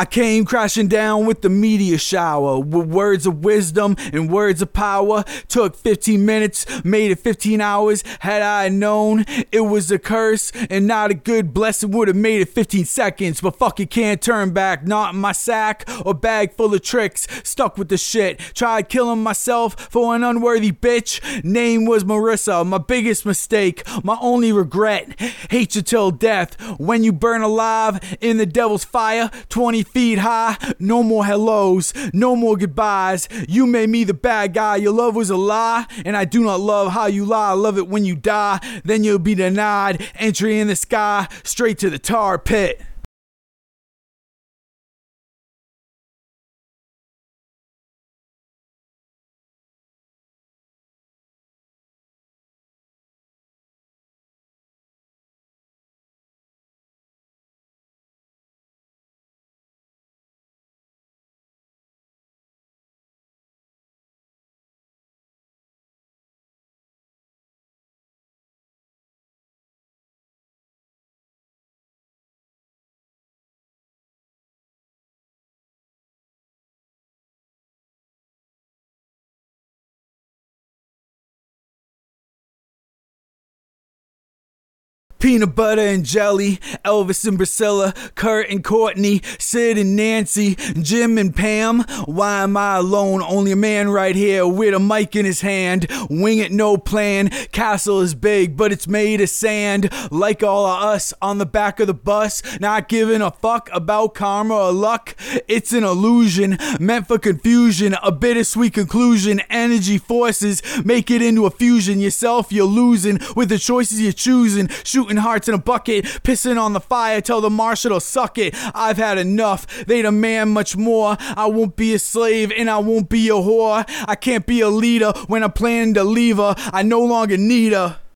I came crashing down with the media shower with words of wisdom and words of power. Took 15 minutes, made it 15 hours. Had I known it was a curse and not a good blessing, would have made it 15 seconds. But fuck, it can't turn back. Not in my sack or bag full of tricks. Stuck with the shit. Tried killing myself for an unworthy bitch. Name was Marissa. My biggest mistake, my only regret. Hate you till death. When you burn alive in the devil's fire, 20 feet high. No more hellos, no more goodbyes. You made me the bad guy. Your love was a lie, and I do not love how you lie. I love it when you die. Then you'll be denied entry in the sky, straight to the tar pit. Peanut butter and jelly, Elvis and Priscilla, Kurt and Courtney, Sid and Nancy, Jim and Pam. Why am I alone? Only a man right here with a mic in his hand. Wing it, no plan. Castle is big, but it's made of sand. Like all of us on the back of the bus, not giving a fuck about karma or luck. It's an illusion meant for confusion, a bittersweet conclusion. Energy forces make it into a fusion. Yourself, you're losing with the choices you're choosing. Shooting hearts in a bucket, pissing on the fire, tell the marshal to suck it. I've had enough. They demand much more. I won't be a slave and I won't be a whore. I can't be a leader when I'm planning to leave her. I no longer need her.